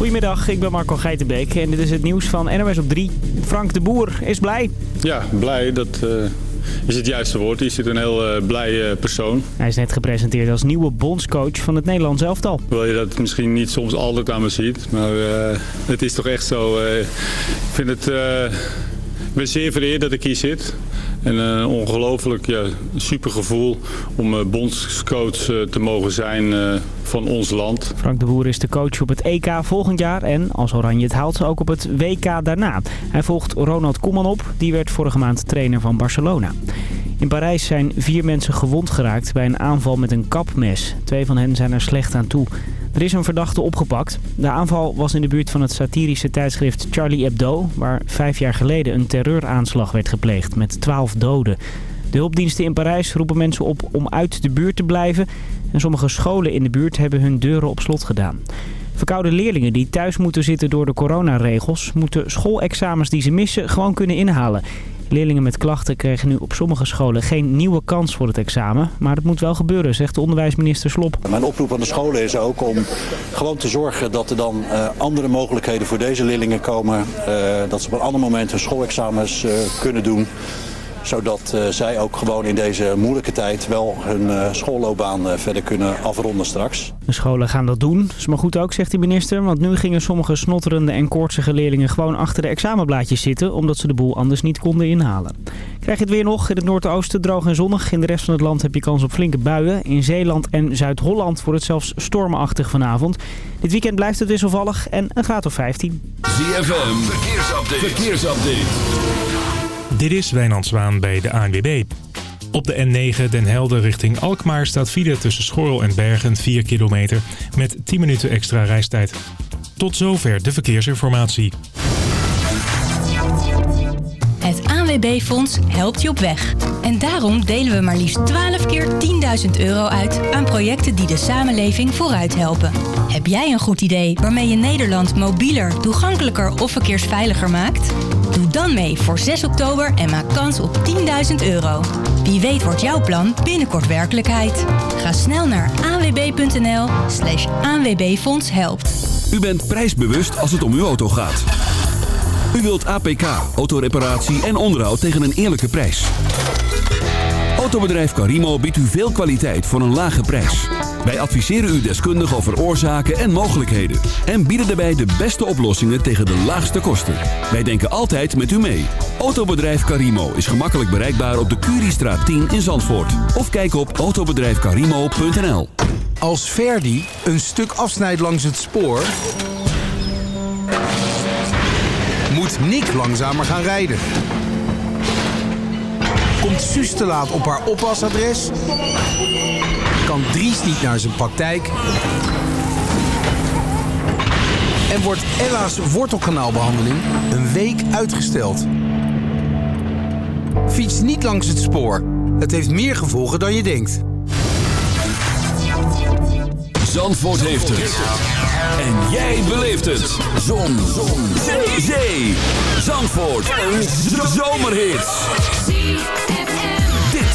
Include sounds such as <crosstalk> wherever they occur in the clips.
Goedemiddag, ik ben Marco Geitenbeek en dit is het nieuws van NOS op 3. Frank de Boer is blij. Ja, blij. Dat uh, is het juiste woord. Hij is een heel uh, blij uh, persoon. Hij is net gepresenteerd als nieuwe bondscoach van het Nederlands elftal. Wil je dat misschien niet soms altijd aan me ziet, maar het is toch echt zo. ik vind het... ik ben zeer vereerd dat ik hier zit. En een ongelooflijk ja, super gevoel om uh, bondscoach uh, te mogen zijn van ons land. Frank de Boer is de coach op het EK volgend jaar en als Oranje het haalt ook op het WK daarna. Hij volgt Ronald Koeman op, die werd vorige maand trainer van Barcelona. In Parijs zijn vier mensen gewond geraakt bij een aanval met een kapmes. Twee van hen zijn er slecht aan toe. Er is een verdachte opgepakt. De aanval was in de buurt van het satirische tijdschrift Charlie Hebdo... waar vijf jaar geleden een terreuraanslag werd gepleegd met twaalf doden. De hulpdiensten in Parijs roepen mensen op om uit de buurt te blijven... en sommige scholen in de buurt hebben hun deuren op slot gedaan. Verkoude leerlingen die thuis moeten zitten door de coronaregels... moeten schoolexamens die ze missen gewoon kunnen inhalen. Leerlingen met klachten krijgen nu op sommige scholen geen nieuwe kans voor het examen. Maar dat moet wel gebeuren, zegt de onderwijsminister Slop. Mijn oproep aan de scholen is ook om gewoon te zorgen dat er dan uh, andere mogelijkheden voor deze leerlingen komen. Uh, dat ze op een ander moment hun schoolexamens uh, kunnen doen zodat uh, zij ook gewoon in deze moeilijke tijd wel hun uh, schoolloopbaan uh, verder kunnen afronden straks. De scholen gaan dat doen. Dat is maar goed ook, zegt de minister. Want nu gingen sommige snotterende en koortsige leerlingen gewoon achter de examenblaadjes zitten... omdat ze de boel anders niet konden inhalen. Krijg je het weer nog. In het noordoosten droog en zonnig. In de rest van het land heb je kans op flinke buien. In Zeeland en Zuid-Holland wordt het zelfs stormachtig vanavond. Dit weekend blijft het wisselvallig en een graad of 15. ZFM, verkeersupdate. verkeersupdate. Dit is Wijnand Zwaan bij de ANWB. Op de N9 Den Helder richting Alkmaar staat file tussen Schorl en Bergen 4 kilometer met 10 minuten extra reistijd. Tot zover de verkeersinformatie. Het ANWB-fonds helpt je op weg. En daarom delen we maar liefst 12 keer 10.000 euro uit aan projecten die de samenleving vooruit helpen. Heb jij een goed idee waarmee je Nederland mobieler, toegankelijker of verkeersveiliger maakt? Doe dan mee voor 6 oktober en maak kans op 10.000 euro. Wie weet wordt jouw plan binnenkort werkelijkheid. Ga snel naar anwb.nl slash aanwbfonds helpt. U bent prijsbewust als het om uw auto gaat. U wilt APK, autoreparatie en onderhoud tegen een eerlijke prijs. Autobedrijf Carimo biedt u veel kwaliteit voor een lage prijs. Wij adviseren u deskundig over oorzaken en mogelijkheden. En bieden daarbij de beste oplossingen tegen de laagste kosten. Wij denken altijd met u mee. Autobedrijf Carimo is gemakkelijk bereikbaar op de Curiestraat 10 in Zandvoort. Of kijk op autobedrijfcarimo.nl Als Verdi een stuk afsnijdt langs het spoor... moet Nick langzamer gaan rijden. Komt Suus te laat op haar oppasadres? Kan Dries niet naar zijn praktijk? En wordt Ella's wortelkanaalbehandeling een week uitgesteld? Fiets niet langs het spoor. Het heeft meer gevolgen dan je denkt. Zandvoort heeft het. En jij beleeft het. Zon. Zon. Zee. Zee. Zandvoort. Een zomerhit.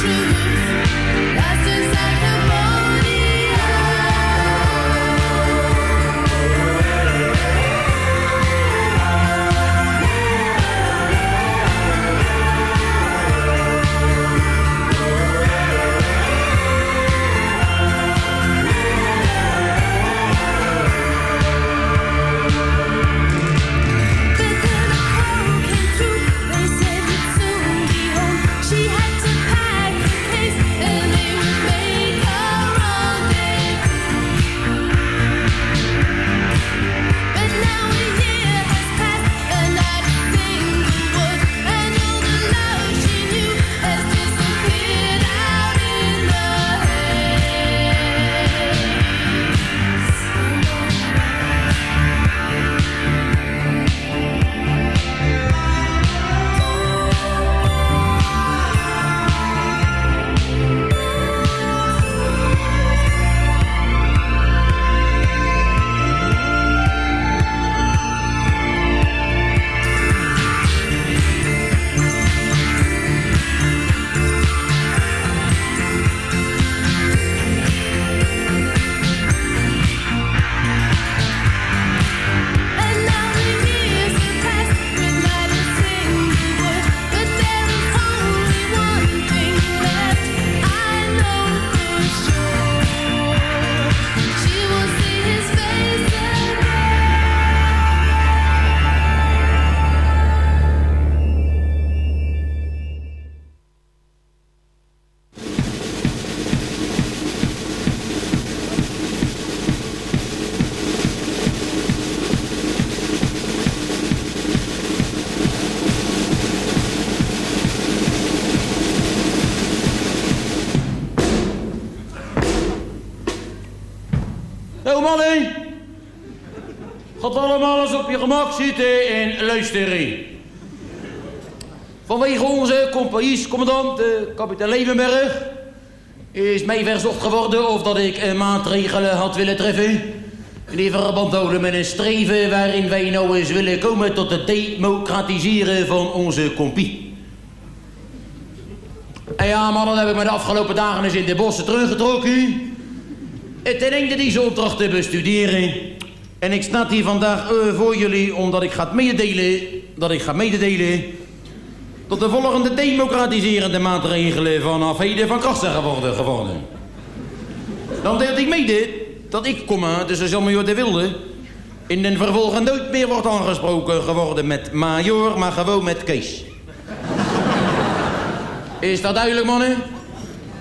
truth. Lessons I mannen. Gaat allemaal eens op je gemak zitten en luisteren. Vanwege onze compagniescommandant, de kapitein Levenberg... is mij verzocht geworden of dat ik een maatregelen had willen treffen... die verband houden met een streven waarin wij nou eens willen komen... tot het democratiseren van onze compie. En ja, mannen, heb ik me de afgelopen dagen eens in de bossen teruggetrokken... ten einde deze opdracht te bestuderen... En ik sta hier vandaag uh, voor jullie omdat ik ga mededelen... dat ik ga mededelen... dat de volgende democratiserende maatregelen vanaf heden van kracht zijn geworden. geworden. Dan deel ik mede dat ik, komma, dus Jean-Major de Wilde... in den vervolgen nooit meer wordt aangesproken geworden met major, maar gewoon met Kees. Is dat duidelijk, mannen?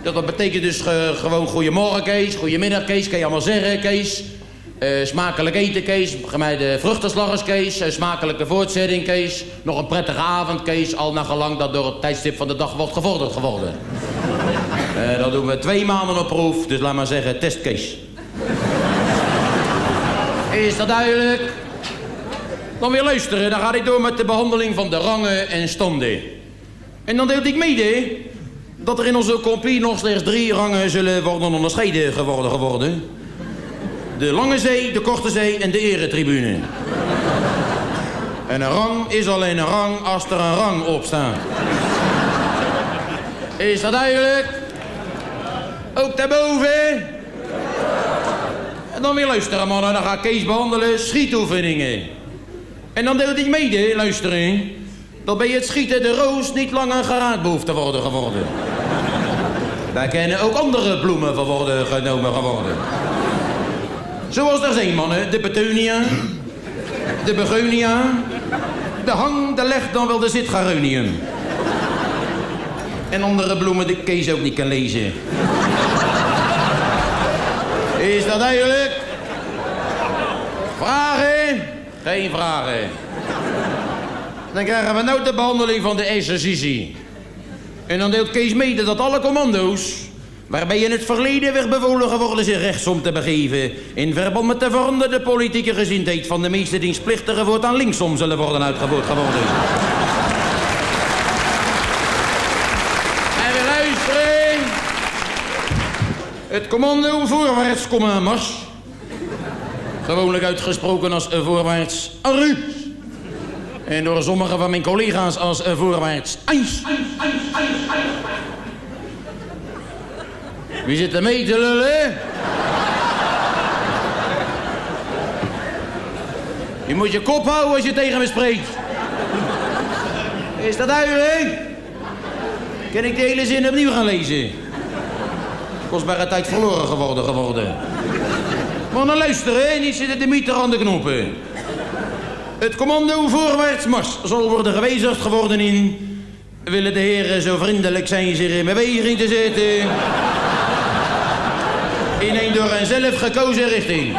Dat betekent dus uh, gewoon goedemorgen, Kees. Goedemiddag, Kees. Kan je allemaal zeggen, Kees. Uh, smakelijk eten, Kees. Gemeide vruchtenslaggers, Kees. Uh, smakelijke voortzetting, Kees. Nog een prettige avond, Kees. Al naar gelang dat door het tijdstip van de dag wordt gevorderd geworden. Dat doen we twee maanden op proef. Dus laat maar zeggen, test, Kees. Is dat duidelijk? Dan weer luisteren. Dan ga ik door met de behandeling van de rangen en standen. En dan deelt ik mede dat er in onze compie nog slechts drie rangen zullen worden onderscheiden geworden geworden. De Lange Zee, de Korte Zee en de Eretribune. En een rang is alleen een rang als er een rang op staat. Is dat duidelijk? Ook daarboven? En dan weer luisteren, mannen. Dan ga ik Kees behandelen. Schietoefeningen. En dan deelt ik mede, luisteren... dat bij het schieten de roos niet langer geraad behoeft te worden geworden. Daar kennen ook andere bloemen van worden genomen geworden. Zoals er zijn, mannen. De petunia, de begonia, de hang, de leg, dan wel de zitgaronium. En andere bloemen die Kees ook niet kan lezen. Is dat duidelijk? Vragen? Geen vragen. Dan krijgen we nou de behandeling van de exercitie. En dan deelt Kees mede dat alle commando's waarbij in het verleden werd bevolen geworden zich rechtsom te begeven... in verband met de veranderde politieke gezindheid van de meeste dienstplichtigen... voortaan linksom zullen worden uitgevoerd geworden. en we luisteren... Het commando voorwaarts komen mars. Gewoonlijk uitgesproken als voorwaarts arru. En door sommige van mijn collega's als voorwaarts eins. Wie zit er mee te lullen? Je moet je kop houden als je tegen me spreekt. Is dat duidelijk? Kan ik de hele zin opnieuw gaan lezen? Kostbare tijd verloren geworden geworden. Maar dan luisteren, niet zitten de mieter aan de knoppen. Het commando voorwaarts mars zal worden gewijzigd geworden in... Willen de heren zo vriendelijk zijn zich in beweging te zetten in een door hen zelf gekozen richting.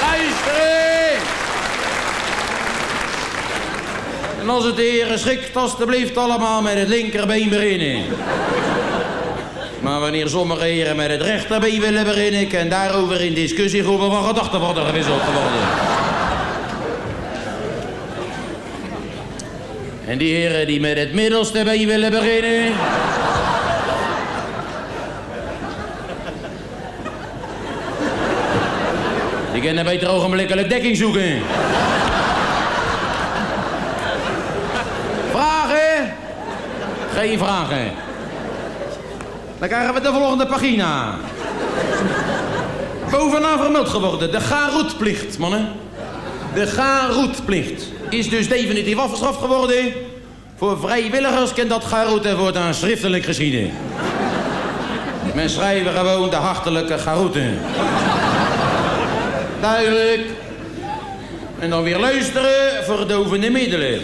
Luisteren! En als het de heren schikt, alstublieft allemaal met het linkerbeen beginnen. Wanneer sommige heren met het rechterbeen willen beginnen... kan daarover in discussiegroepen van gedachten worden gewisseld geworden. En die heren die met het middelste been willen beginnen... Die kunnen beter ogenblikkelijk dekking zoeken. Vragen? Geen vragen. Dan krijgen we de volgende pagina. Bovenaan vermeld geworden. De garoetplicht, mannen. De garoetplicht is dus definitief afgeschaft geworden. Voor vrijwilligers kan dat garoeten voortaan schriftelijk geschieden. Men schrijven gewoon de hartelijke garoeten. Duidelijk. En dan weer luisteren, verdovende middelen.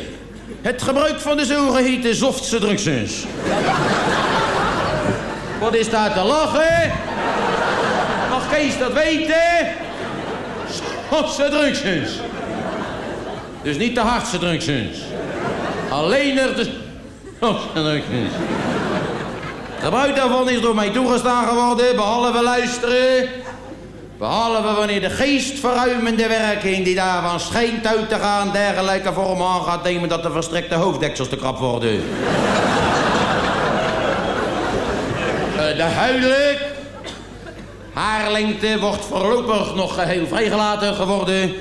Het gebruik van de zogeheten zoftse drugsens. Wat is daar te lachen? Mag Kees dat weten? Softse drugsens. Dus niet de hardste drugsens. Alleen er de softse drugsens. Gebruik daarvan is door mij toegestaan geworden, behalve luisteren... Behalve wanneer de geestverruimende werking die daarvan schijnt uit te gaan... dergelijke vorm aan gaat nemen dat de verstrekte hoofddeksels te krap worden. uh, de huidelijk. Haarlengte wordt voorlopig nog geheel vrijgelaten geworden...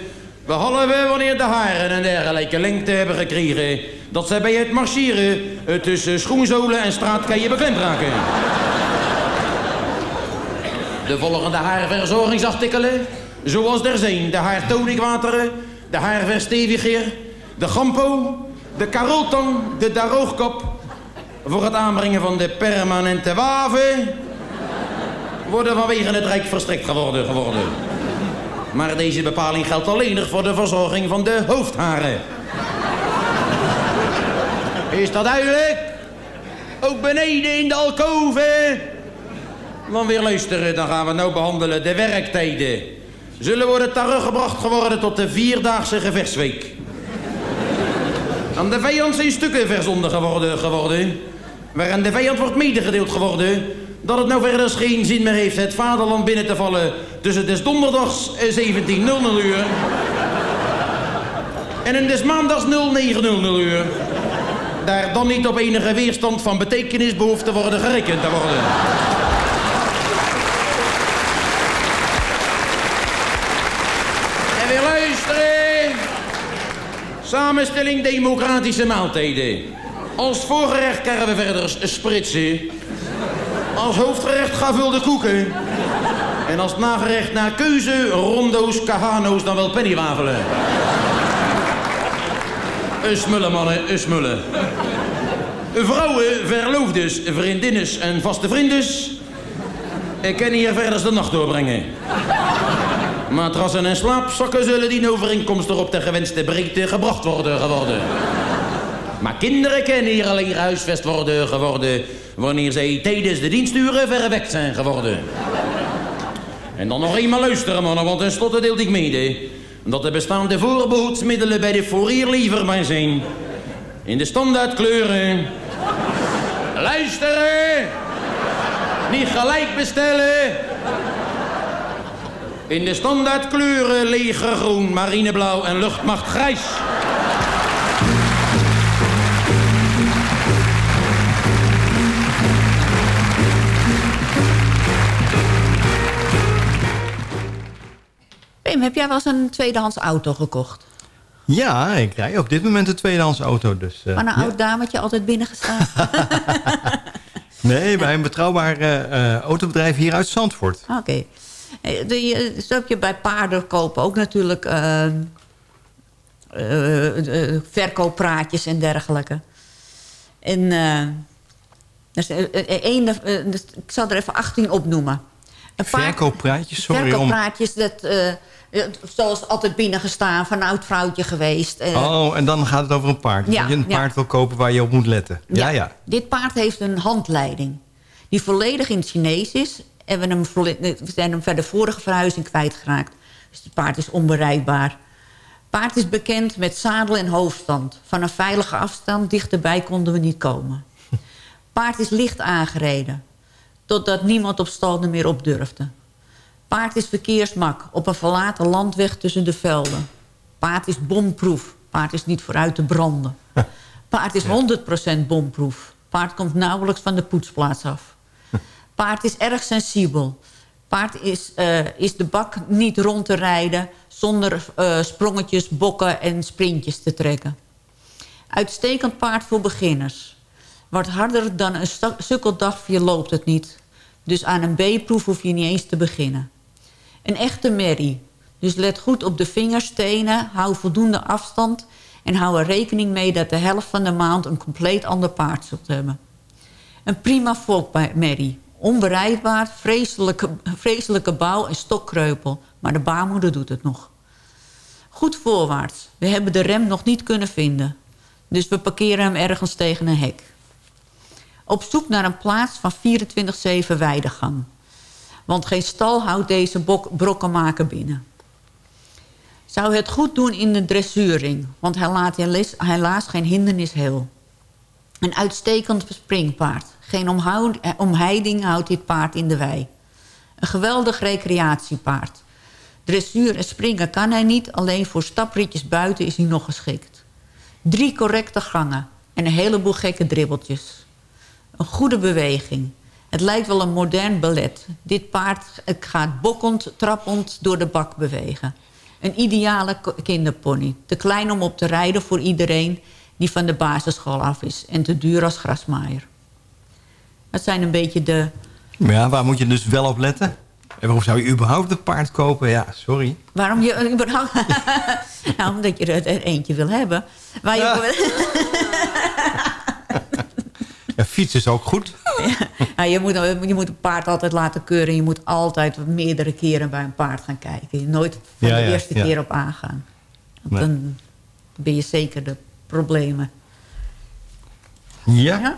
Behalve wanneer de haren een dergelijke lengte hebben gekregen... dat zij bij het marcheren tussen schoenzolen en straatkeien beklemd raken. De volgende haarverzorgingsartikelen, zoals er zijn de haartonicwateren, de haarversteviger, de gampo, de karotang, de daroogkop... voor het aanbrengen van de permanente waven... worden vanwege het Rijk verstrekt geworden. geworden. Maar deze bepaling geldt alleen nog voor de verzorging van de hoofdharen. Is dat duidelijk? Ook beneden in de alkoven. Dan weer luisteren, dan gaan we nou behandelen de werktijden. Zullen worden teruggebracht geworden tot de vierdaagse gevechtsweek. Aan de vijand zijn stukken verzonden geworden, geworden. Waarin de vijand wordt medegedeeld geworden dat het nou verder geen zin meer heeft het vaderland binnen te vallen tussen des donderdags 17.00 uur en een des maandags 0900 uur. Daar dan niet op enige weerstand van betekenis behoeft te worden gerekend te worden. En weer luisteren. Samenstelling democratische maaltijden. Als voorgerecht krijgen we verder spritsen. Als hoofdgerecht gavulde koeken. En als nagerecht naar keuze rondo's, kahano's, dan wel pennywafelen. Smullen, mannen, een smullen. Vrouwen, verloofdes, vriendinnes en vaste vriendes... Ik kan hier verder de nacht doorbrengen. Matrassen en slaapzakken zullen die overeenkomstig op de gewenste breedte gebracht worden geworden. Maar kinderen kunnen hier alleen gehuisvest worden geworden... wanneer zij tijdens de diensturen verwekt zijn geworden. En dan nog eenmaal luisteren, mannen, want tenslotte deelt ik mede... dat de bestaande voorbehoedsmiddelen bij de fourier leverbaar zijn. In de standaardkleuren. Luisteren! Niet gelijk bestellen! In de standaardkleuren legergroen, marineblauw en luchtmacht grijs. Pim, heb jij wel eens een tweedehands auto gekocht? Ja, ik rij op dit moment een tweedehands auto. Dus, uh, maar een ja. oud dametje altijd binnengestaan? <laughs> nee, bij een betrouwbaar uh, autobedrijf hier uit Zandvoort. Oké. Okay. Zo heb je bij paarden kopen ook natuurlijk uh, verkooppraatjes en dergelijke. En dus, één, dus ik zal er even 18 opnoemen. Verkooppraatjes, sorry. Verkooppraatjes, om... dat, zoals altijd binnengestaan, van een oud vrouwtje geweest. Oh, en dan gaat het over een paard. Ja, dat je een paard wil kopen waar je op moet letten. Ja, ja, ja. Dit paard heeft een handleiding. Die volledig in het Chinees is. En we, hem we zijn hem de vorige verhuizing kwijtgeraakt. Dus het paard is onbereikbaar. Paard is bekend met zadel en hoofdstand. Van een veilige afstand dichterbij konden we niet komen. <laughs> Paard is licht aangereden totdat niemand op stal meer op durfde. Paard is verkeersmak op een verlaten landweg tussen de velden. Paard is bomproef. Paard is niet vooruit te branden. <laughs> Paard is 100% bomproef. Paard komt nauwelijks van de poetsplaats af. Paard is erg sensibel. Paard is, uh, is de bak niet rond te rijden... zonder uh, sprongetjes, bokken en sprintjes te trekken. Uitstekend paard voor beginners. Wat harder dan een sukkeldagje loopt het niet. Dus aan een B-proef hoef je niet eens te beginnen. Een echte merrie. Dus let goed op de vingerstenen, hou voldoende afstand... en hou er rekening mee dat de helft van de maand een compleet ander paard zult hebben. Een prima volkmerrie. Onbereidbaar, vreselijke, vreselijke bouw en stokkreupel. Maar de baarmoeder doet het nog. Goed voorwaarts. We hebben de rem nog niet kunnen vinden. Dus we parkeren hem ergens tegen een hek op zoek naar een plaats van 24-7 weidegang. Want geen stal houdt deze brokkenmaker binnen. Zou het goed doen in de dressuring, want hij laat helaas geen hindernis heel. Een uitstekend springpaard. Geen omheiding houdt dit paard in de wei. Een geweldig recreatiepaard. Dressuur en springen kan hij niet, alleen voor stapritjes buiten is hij nog geschikt. Drie correcte gangen en een heleboel gekke dribbeltjes. Een goede beweging. Het lijkt wel een modern ballet. Dit paard gaat bokkend, trappend door de bak bewegen. Een ideale kinderpony. Te klein om op te rijden voor iedereen die van de basisschool af is. En te duur als grasmaaier. Dat zijn een beetje de... Ja, waar moet je dus wel op letten? En waarom zou je überhaupt een paard kopen? Ja, sorry. Waarom je überhaupt... <laughs> nou, omdat je er eentje wil hebben. Waar je... Ja. <laughs> ja, fietsen is ook goed. <laughs> Ja, je, moet, je moet een paard altijd laten keuren. Je moet altijd meerdere keren bij een paard gaan kijken. Nooit van de eerste keer op aangaan. Want dan ben je zeker de problemen. ja?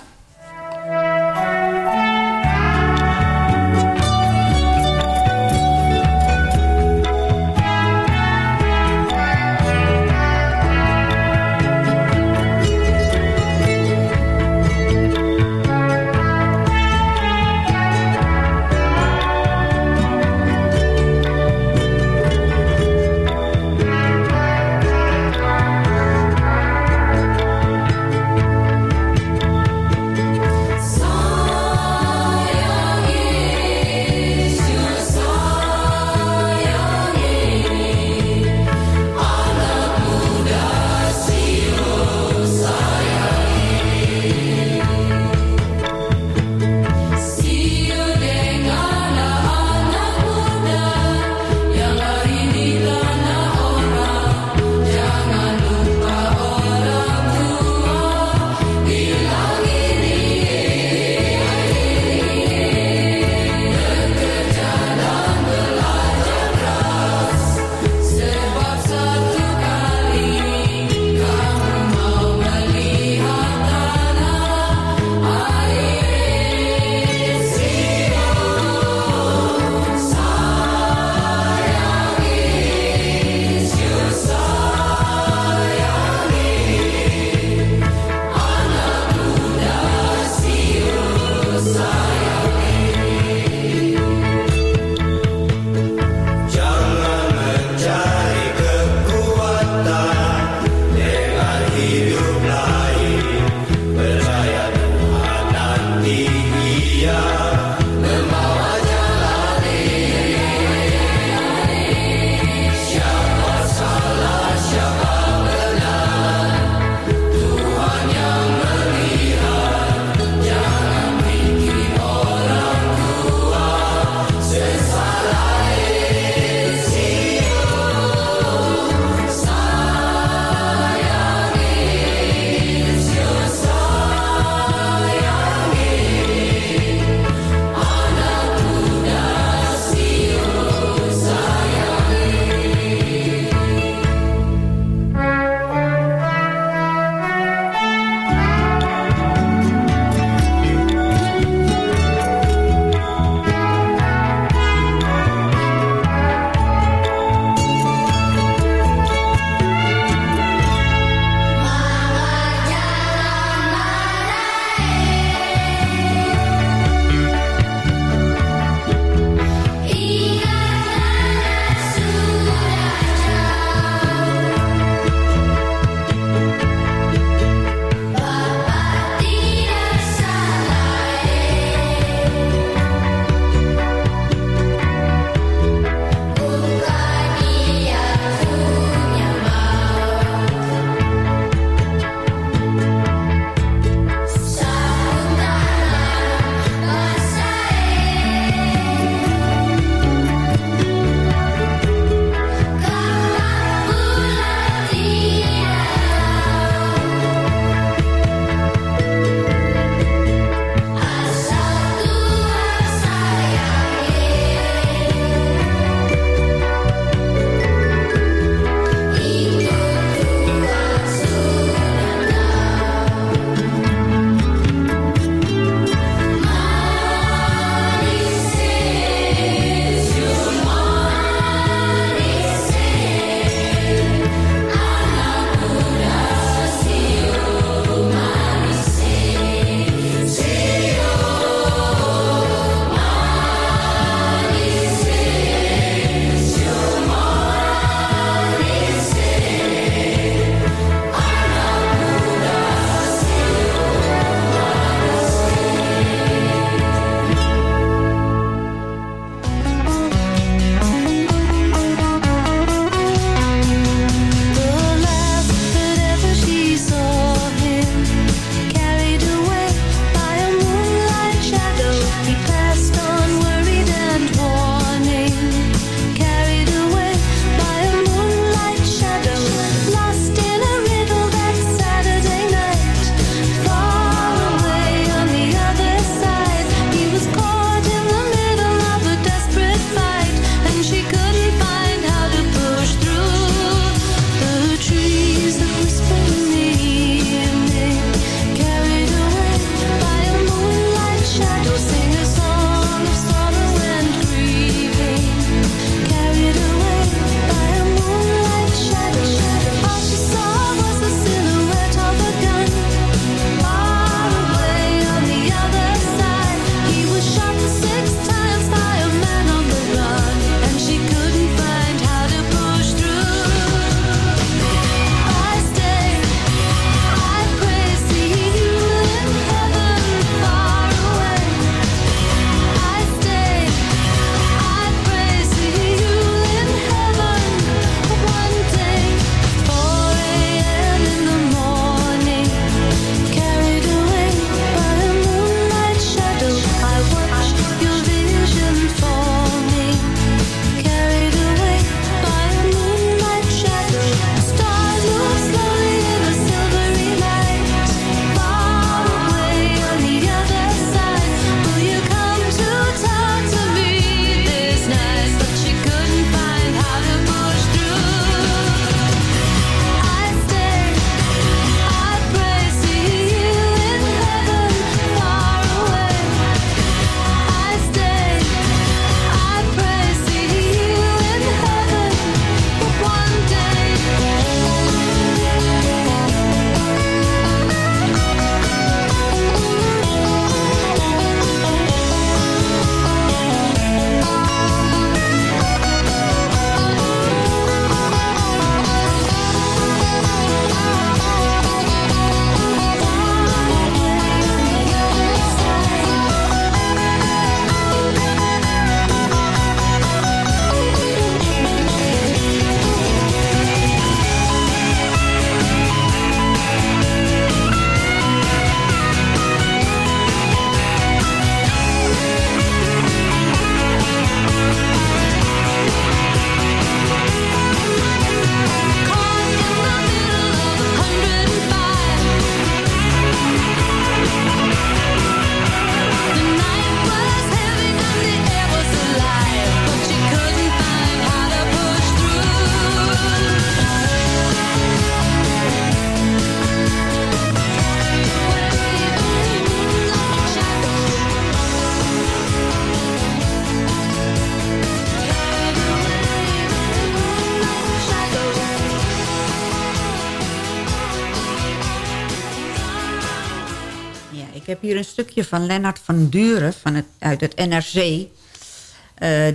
Heb hier een stukje van Lennart van Duren van het, uit het NRC. Uh,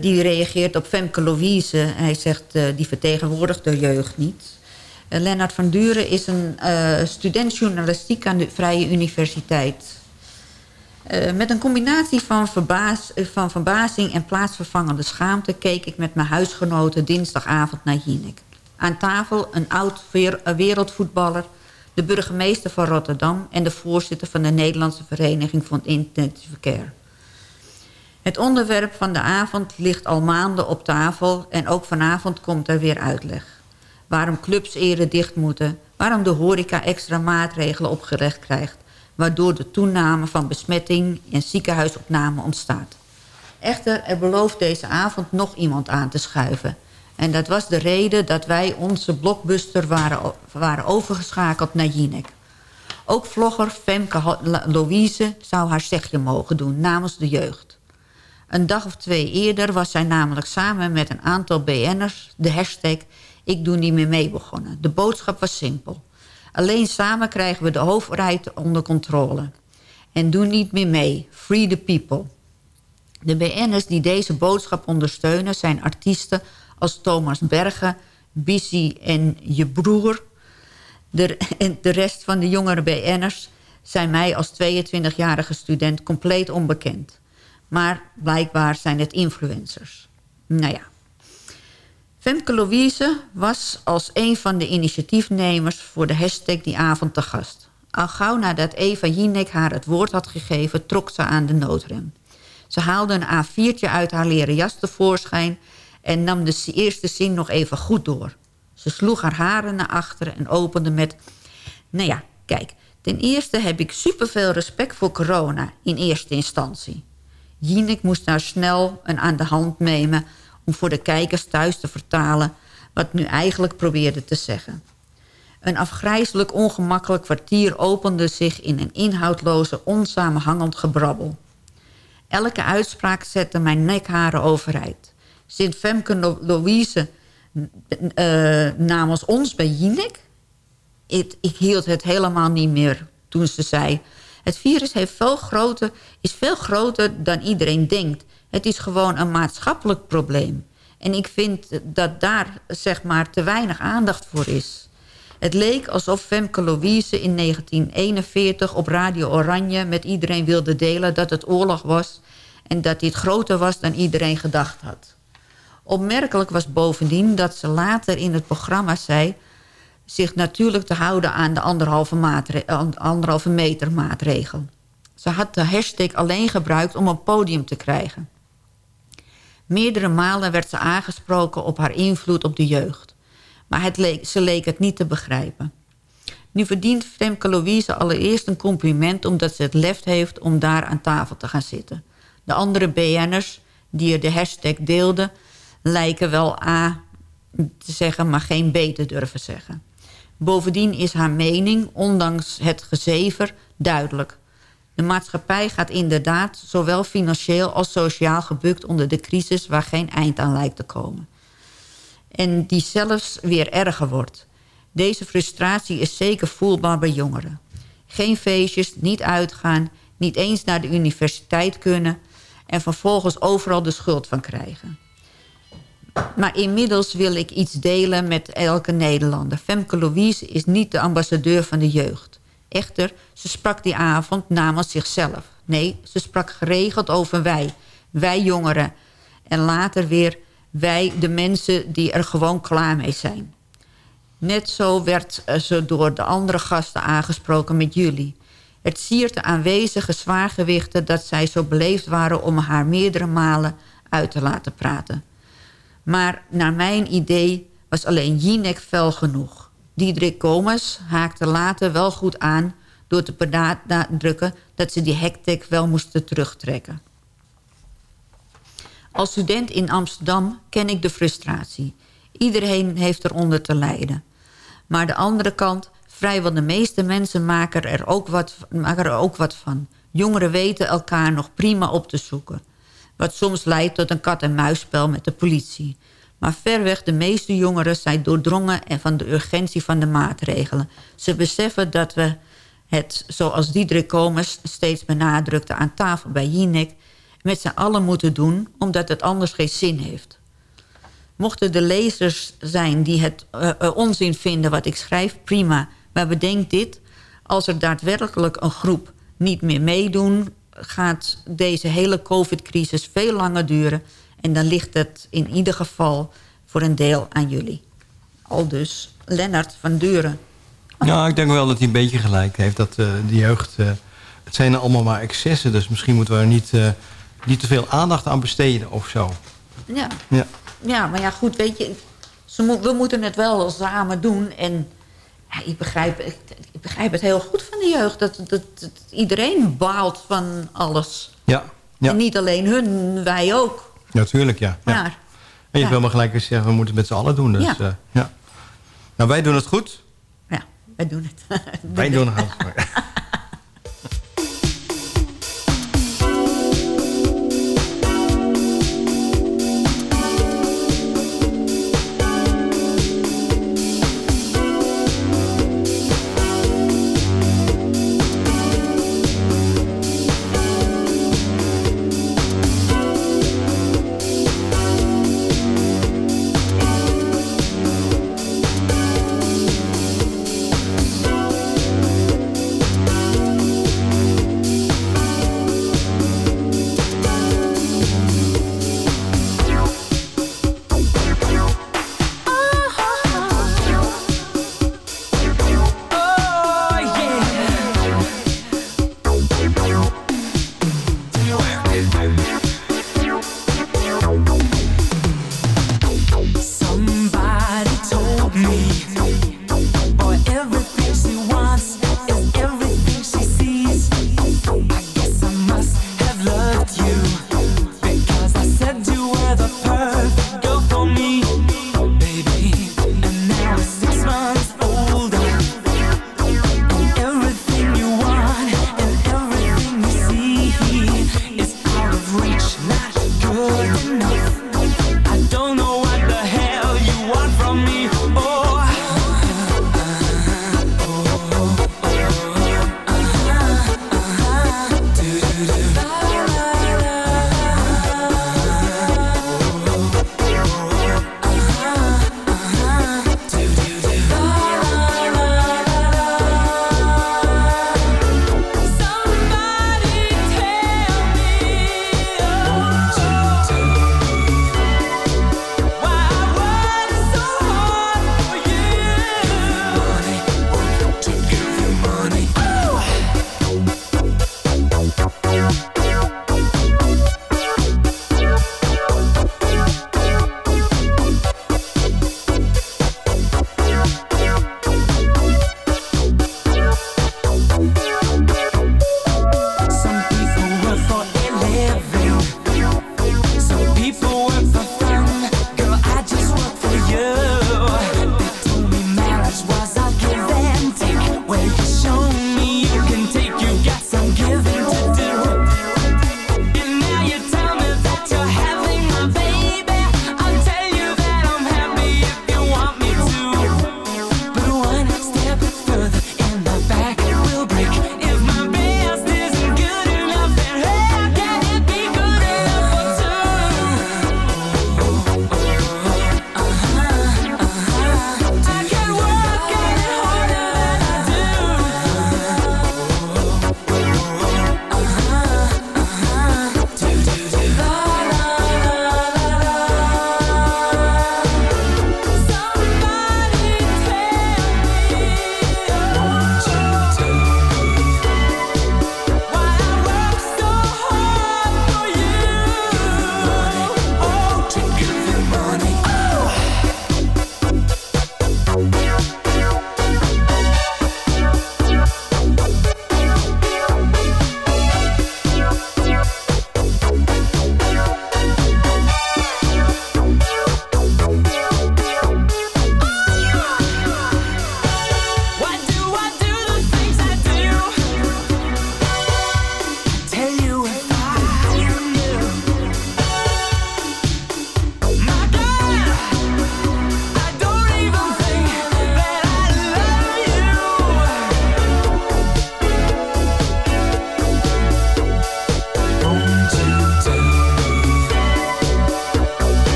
die reageert op Femke Louise. Hij zegt, uh, die vertegenwoordigt de jeugd niet. Uh, Lennart van Duren is een student journalistiek aan de Vrije Universiteit. met een combinatie van, verbaas, van verbazing en plaatsvervangende schaamte... keek ik met mijn huisgenoten dinsdagavond naar Jinek. Aan tafel een oud wereldvoetballer de burgemeester van Rotterdam... en de voorzitter van de Nederlandse Vereniging van Intensive Care. Het onderwerp van de avond ligt al maanden op tafel... en ook vanavond komt er weer uitleg. Waarom clubs eerder dicht moeten... waarom de horeca extra maatregelen opgelegd krijgt... waardoor de toename van besmetting en ziekenhuisopname ontstaat. Echter, er belooft deze avond nog iemand aan te schuiven... En dat was de reden dat wij onze blockbuster waren, waren overgeschakeld naar Jinek. Ook vlogger Femke Louise zou haar zegje mogen doen namens de jeugd. Een dag of twee eerder was zij namelijk samen met een aantal BN'ers... de hashtag Ik doe niet meer mee begonnen. De boodschap was simpel. Alleen samen krijgen we de hoofdrijd onder controle. En doe niet meer mee. Free the people. De BN'ers die deze boodschap ondersteunen zijn artiesten als Thomas Bergen, Bissi en je broer. De, en de rest van de jongere BN'ers zijn mij als 22-jarige student compleet onbekend. Maar blijkbaar zijn het influencers. Nou ja. Femke Louise was als een van de initiatiefnemers... voor de hashtag die avond te gast. Al gauw nadat Eva Jinek haar het woord had gegeven... trok ze aan de noodrem. Ze haalde een A4'tje uit haar leren jas tevoorschijn en nam de eerste zin nog even goed door. Ze sloeg haar haren naar achteren en opende met... Nou ja, kijk, ten eerste heb ik superveel respect voor corona in eerste instantie. Jinek moest nou snel een aan de hand nemen... om voor de kijkers thuis te vertalen wat nu eigenlijk probeerde te zeggen. Een afgrijzelijk ongemakkelijk kwartier opende zich in een inhoudloze, onsamenhangend gebrabbel. Elke uitspraak zette mijn nekharen overeind. Sint Femke Louise uh, namens ons bij Jinek. ik hield het helemaal niet meer toen ze zei... het virus heeft veel is veel groter dan iedereen denkt. Het is gewoon een maatschappelijk probleem. En ik vind dat daar zeg maar, te weinig aandacht voor is. Het leek alsof Femke Louise in 1941 op Radio Oranje... met iedereen wilde delen dat het oorlog was... en dat dit groter was dan iedereen gedacht had. Opmerkelijk was bovendien dat ze later in het programma zei... zich natuurlijk te houden aan de anderhalve, anderhalve meter maatregel. Ze had de hashtag alleen gebruikt om een podium te krijgen. Meerdere malen werd ze aangesproken op haar invloed op de jeugd. Maar het ze leek het niet te begrijpen. Nu verdient Femke Louise allereerst een compliment... omdat ze het lef heeft om daar aan tafel te gaan zitten. De andere BN'ers die er de hashtag deelden lijken wel A te zeggen, maar geen B te durven zeggen. Bovendien is haar mening, ondanks het gezever, duidelijk. De maatschappij gaat inderdaad zowel financieel als sociaal gebukt onder de crisis waar geen eind aan lijkt te komen. En die zelfs weer erger wordt. Deze frustratie is zeker voelbaar bij jongeren. Geen feestjes, niet uitgaan, niet eens naar de universiteit kunnen... en vervolgens overal de schuld van krijgen. Maar inmiddels wil ik iets delen met elke Nederlander. Femke Louise is niet de ambassadeur van de jeugd. Echter, ze sprak die avond namens zichzelf. Nee, ze sprak geregeld over wij. Wij jongeren. En later weer wij, de mensen die er gewoon klaar mee zijn. Net zo werd ze door de andere gasten aangesproken met jullie. Het siert de aanwezige zwaargewichten dat zij zo beleefd waren... om haar meerdere malen uit te laten praten. Maar naar mijn idee was alleen Jinek fel genoeg. Diederik Gomes haakte later wel goed aan... door te benadrukken dat ze die hektek wel moesten terugtrekken. Als student in Amsterdam ken ik de frustratie. Iedereen heeft eronder te lijden. Maar de andere kant, vrijwel de meeste mensen maken er ook wat, maken er ook wat van. Jongeren weten elkaar nog prima op te zoeken wat soms leidt tot een kat-en-muisspel met de politie. Maar verweg de meeste jongeren zijn doordrongen van de urgentie van de maatregelen. Ze beseffen dat we het, zoals Diederik Komers steeds benadrukte aan tafel bij Jinek... met z'n allen moeten doen, omdat het anders geen zin heeft. Mochten er lezers zijn die het uh, onzin vinden wat ik schrijf, prima. Maar bedenk dit, als er daadwerkelijk een groep niet meer meedoen... gaat deze hele covid-crisis veel langer duren... en dan ligt het in ieder geval voor een deel aan jullie. Al dus Lennart van Duren. Nou, ik denk wel dat hij een beetje gelijk heeft. Dat uh, de jeugd... Uh, het zijn allemaal maar excessen. Dus misschien moeten we er niet, uh, niet te veel aandacht aan besteden of zo. Ja. ja. Ja, maar ja, goed, weet je... Mo we moeten het wel samen doen. En ja, ik, begrijp, ik, ik, begrijp het heel goed van de jeugd. Dat, dat, dat, iedereen baalt van alles. Ja, ja. En niet alleen hun, wij ook. Natuurlijk, ja. ja. Maar, en je wil maar gelijk eens zeggen, we moeten het met z'n allen doen. Dus, ja. ja. Nou, wij doen het goed. Ja, wij doen het. wij <laughs> doen het <laughs>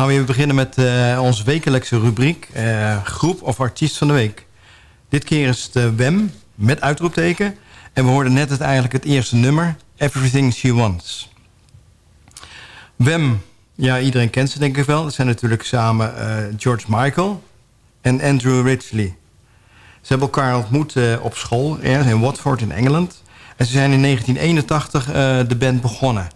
we gaan weer beginnen met uh, onze wekelijkse rubriek... Uh, groep of artiest van de week. Dit keer is het uh, Wem, met uitroepteken. En we hoorden net het, eigenlijk het eerste nummer... Everything She Wants. Wem, ja, iedereen kent ze denk ik wel. Dat zijn natuurlijk samen George Michael en Andrew Ridgely. Ze hebben elkaar ontmoet op school, in Watford in Engeland... En ze zijn in 1981 de band begonnen...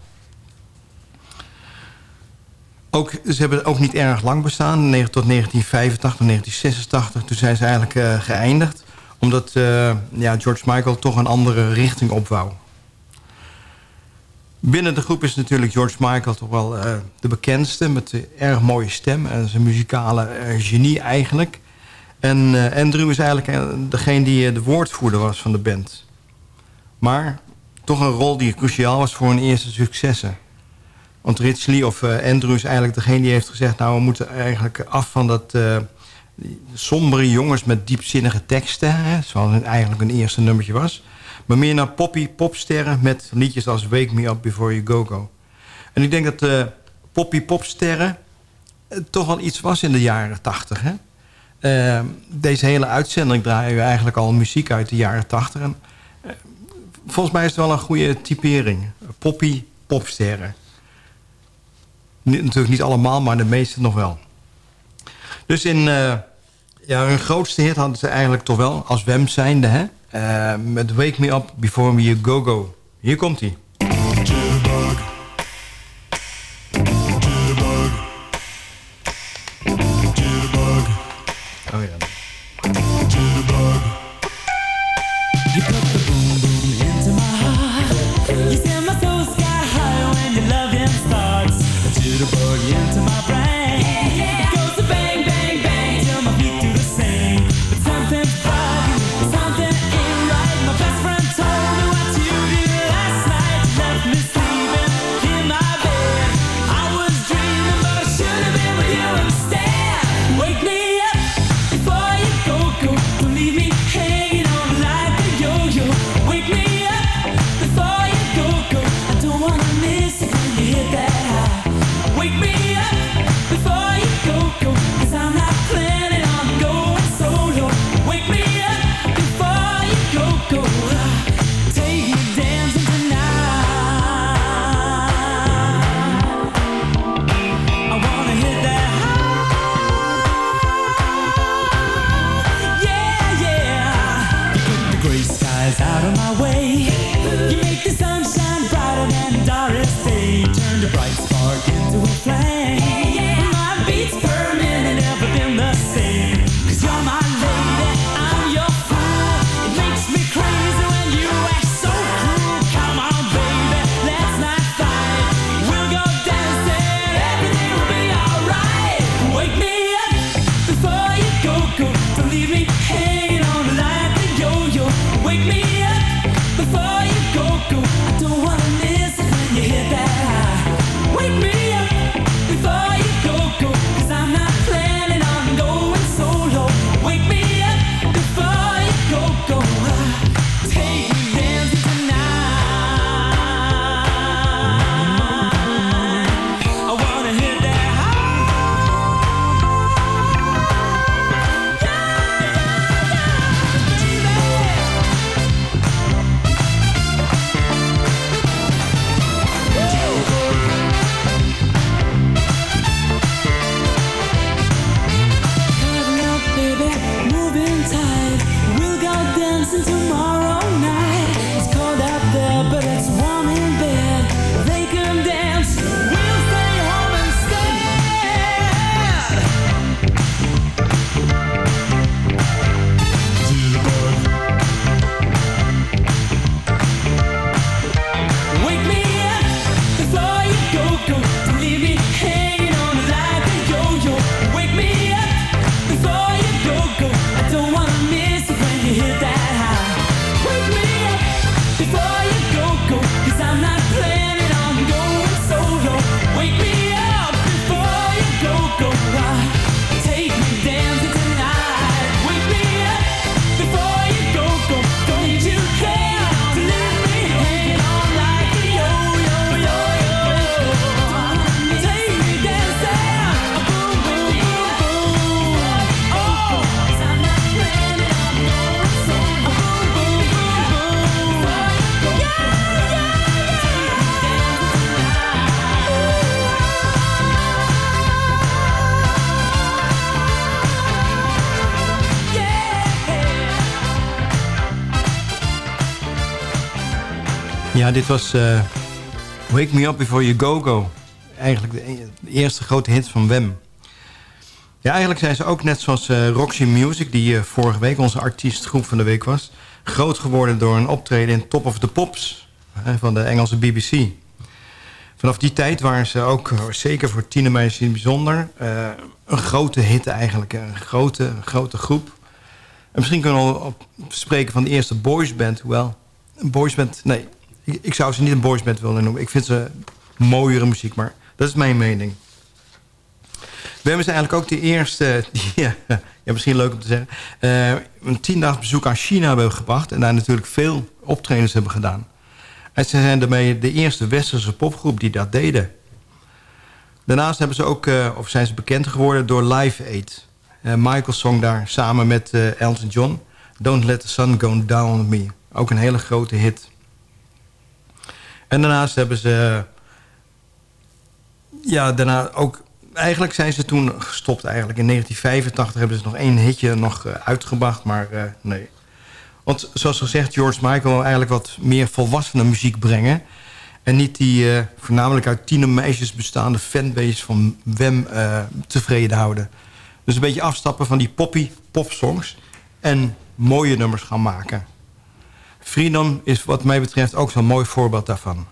Ook, ze hebben ook niet erg lang bestaan. Tot 1985, 1986. Toen zijn ze eigenlijk uh, geëindigd. Omdat uh, ja, George Michael toch een andere richting op wou. Binnen de groep is natuurlijk George Michael toch wel uh, de bekendste. Met een erg mooie stem. En zijn muzikale genie eigenlijk. En Andrew is eigenlijk degene die de woordvoerder was van de band. Maar toch een rol die cruciaal was voor hun eerste successen. Want Ridgely of uh, Andrew is eigenlijk degene die heeft gezegd... nou, we moeten eigenlijk af van dat uh, sombere jongens met diepzinnige teksten... Hè, zoals het eigenlijk een eerste nummertje was... maar meer naar poppy popsterren met liedjes als Wake Me Up Before You Go Go. En ik denk dat uh, poppy popsterren toch wel iets was in de jaren tachtig. deze hele uitzending draaien we eigenlijk al muziek uit de jaren tachtig. volgens mij is het wel een goede typering. Poppy popsterren natuurlijk niet allemaal, maar de meeste nog wel. Dus in uh, ja, hun grootste hit hadden ze eigenlijk toch wel als Wem zijnde. Hè? Uh, met Wake Me Up Before We Go Go. Hier komt hij. Dit was uh, Wake Me Up Before You Go Go. Eigenlijk de, eerste grote hit van Wem. Ja, eigenlijk zijn ze ook net zoals uh, Roxy Music... die uh, vorige week onze artiestgroep van de week was... groot geworden door een optreden in Top of the Pops... van de Engelse BBC. Vanaf die tijd waren ze ook, zeker voor tienermeisjes in het bijzonder... een grote hit eigenlijk, een grote, grote groep. En misschien kunnen we op spreken van de eerste boysband... hoewel, een boysband, nee, ik, zou ze niet een boysband willen noemen. Ik vind ze mooiere muziek, maar dat is mijn mening. We hebben ze eigenlijk ook de eerste, <laughs> die, ja, misschien leuk om te zeggen... Uh, een tiendaags bezoek aan China hebben gebracht... en daar natuurlijk veel optredens hebben gedaan. En ze zijn daarmee de eerste westerse popgroep die dat deden. Daarnaast hebben ze ook, uh, of zijn ze bekend geworden door Live Aid. Uh, Michael zong daar samen met Elton John... Don't Let the Sun Go Down on Me. Ook een hele grote hit. En daarnaast hebben ze... Ja, daarna ook... Eigenlijk zijn ze toen gestopt eigenlijk. In 1985 hebben ze nog één hitje nog eh, uitgebracht, maar uh, nee. Want zoals gezegd, George Michael wil eigenlijk wat meer volwassene muziek brengen. En niet die uh, voornamelijk uit tienermeisjes bestaande fanbase van Wem tevreden houden. Dus een beetje afstappen van die poppy popsongs. En mooie nummers gaan maken. Freedom is wat mij betreft ook zo'n mooi voorbeeld daarvan.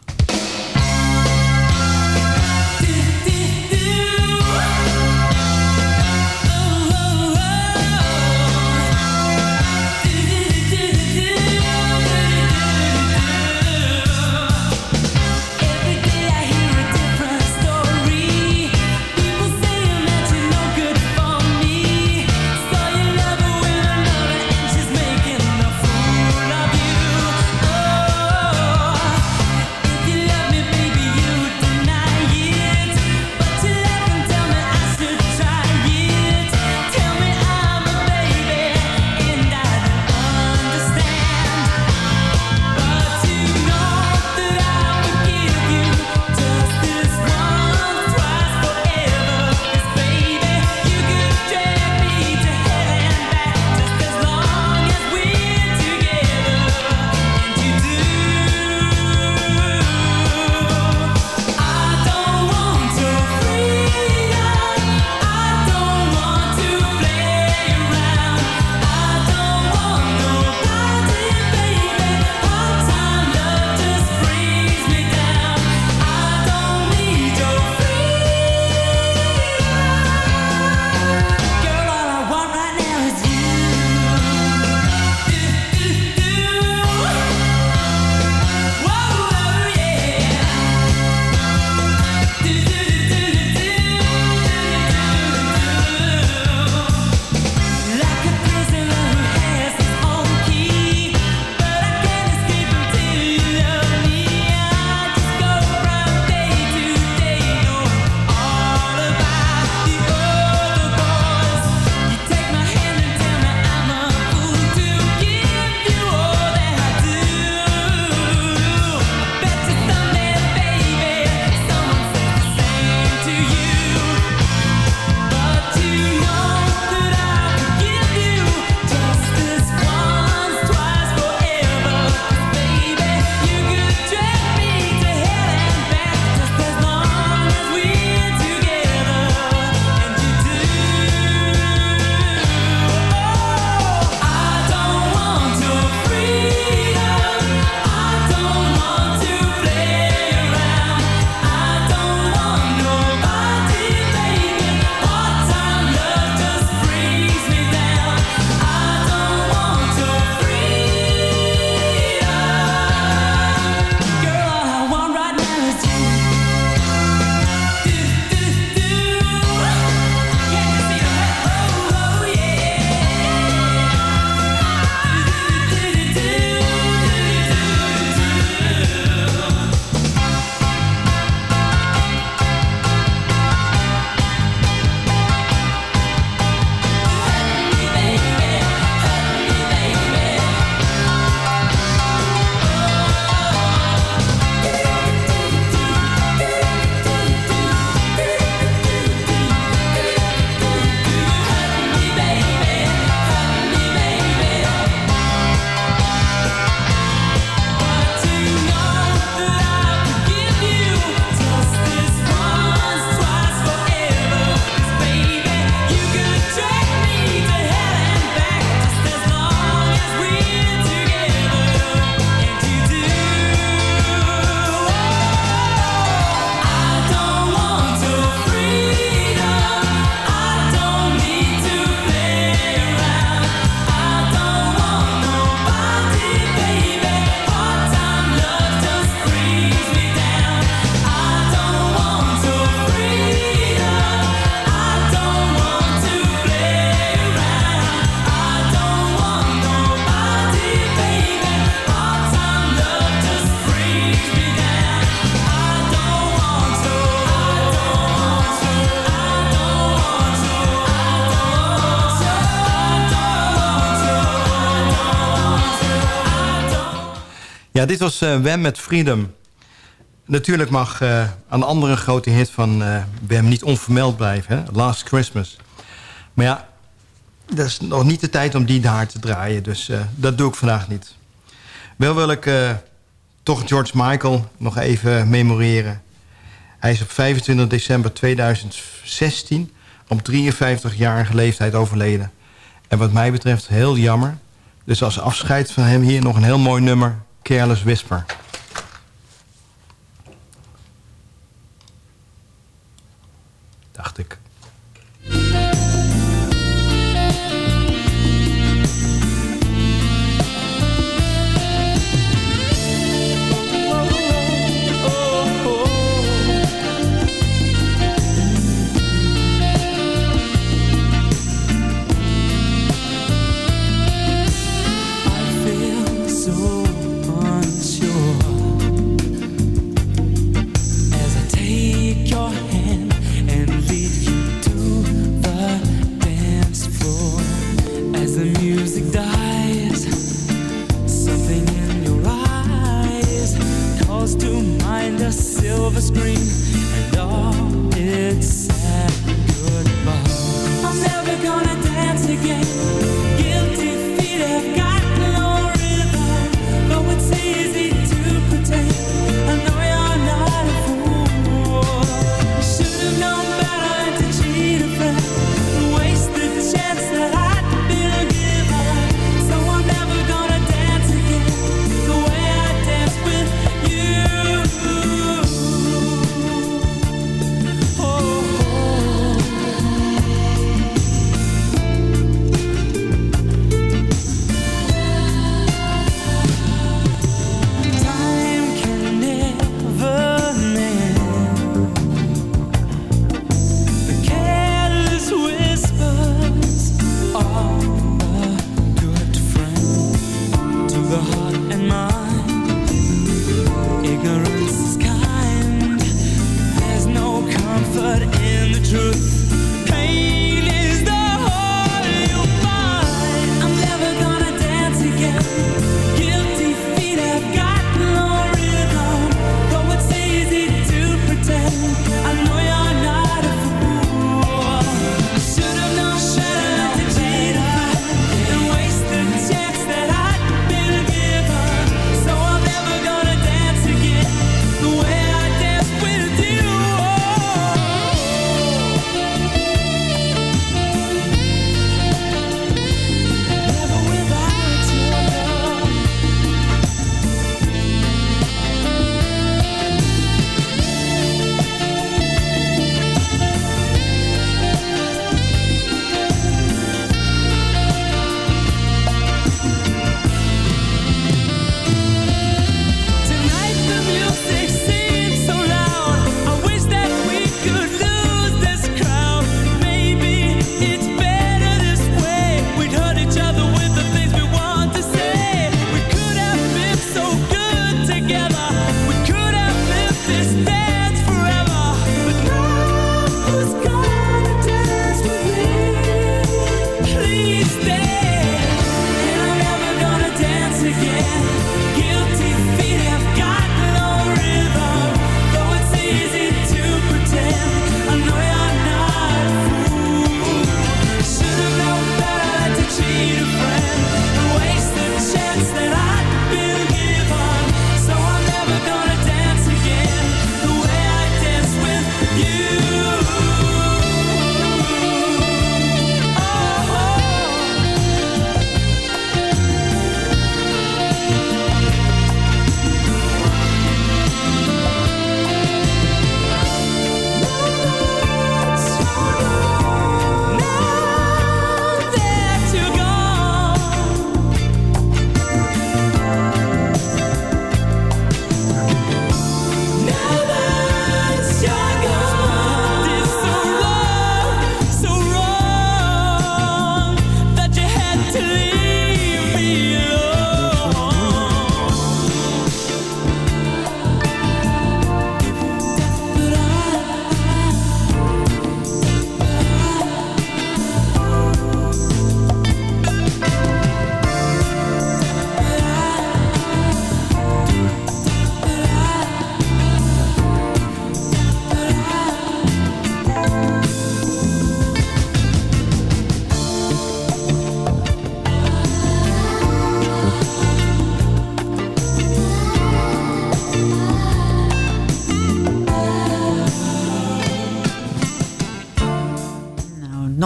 Was uh, Wem met Freedom. Natuurlijk mag een andere grote hit van uh, Wem niet onvermeld blijven. Hè? Last Christmas. Maar ja, dat is nog niet de tijd om die daar te draaien. Dus dat doe ik vandaag niet. Wel wil ik toch George Michael nog even memoreren. Hij is op 25 december 2016 op 53-jarige leeftijd overleden. En wat mij betreft heel jammer. Dus als afscheid van hem hier nog een heel mooi nummer. Careless Whisper. Dacht ik.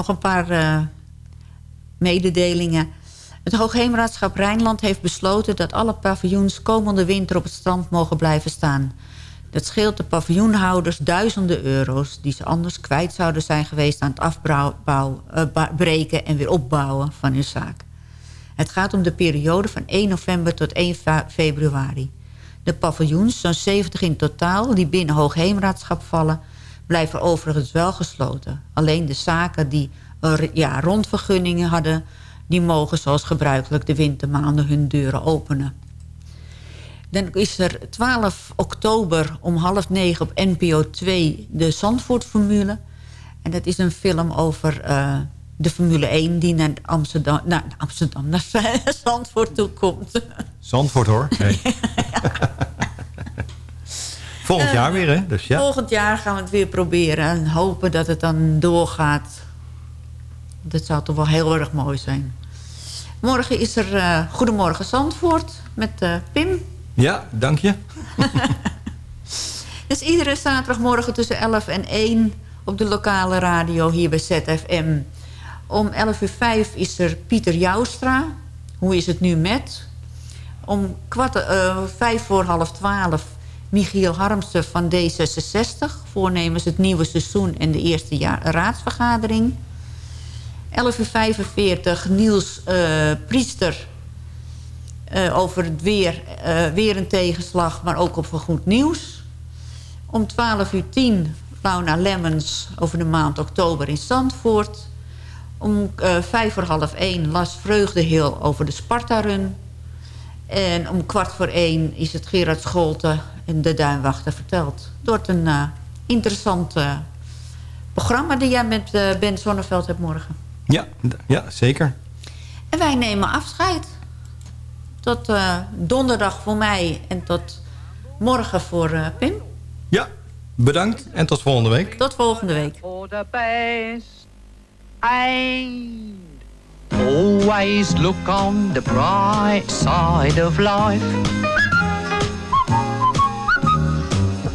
Nog een paar uh, mededelingen. Het Hoogheemraadschap Rijnland heeft besloten... dat alle paviljoens komende winter op het strand mogen blijven staan. Dat scheelt de paviljoenhouders duizenden euro's... die ze anders kwijt zouden zijn geweest aan het afbreken... en weer opbouwen van hun zaak. Het gaat om de periode van 1 november tot 1 februari. De paviljoens, zo'n 70 in totaal, die binnen Hoogheemraadschap vallen... blijven overigens wel gesloten. Alleen de zaken die ja, rondvergunningen hadden... die mogen zoals gebruikelijk de wintermaanden hun deuren openen. Dan is er 12 oktober om half negen op NPO 2 de Zandvoort-formule. En dat is een film over uh, de Formule 1 die naar Amsterdam, naar Amsterdam, naar <laughs> Zandvoort toe komt. Zandvoort hoor. <laughs> Nee. Volgend jaar weer, hè? Dus, ja. Volgend jaar gaan we het weer proberen. En hopen dat het dan doorgaat. Dat zou toch wel heel erg mooi zijn. Morgen is er uh, Goedemorgen Zandvoort met uh, Pim. Ja, dank je. <laughs> dus iedere zaterdagmorgen tussen 11 en 1 op de lokale radio hier bij ZFM. Om 11 uur 5 is er Pieter Joustra. Hoe is het nu met? Om kwart, uh, vijf voor half twaalf Michiel Harmsen van D66. Voornemens het nieuwe seizoen en de eerste jaar, raadsvergadering. 11 uur 45 Niels uh, Priester uh, over het weer. Uh, weer een tegenslag, maar ook op goed nieuws. Om 12 uur 10 Launa Lemmens over de maand oktober in Zandvoort. Om vijf voor half één Las Vreugdeheel over de Sparta-run. En om kwart voor één is het Gerard Scholte en de Duinwachter verteld. Door een uh, interessant uh, programma die jij met uh, Ben Zonneveld hebt morgen. Ja, ja, zeker. En wij nemen afscheid. Tot donderdag voor mij en tot morgen voor Pim. Ja, bedankt en tot volgende week. Tot volgende week. And always look on the bright side of life.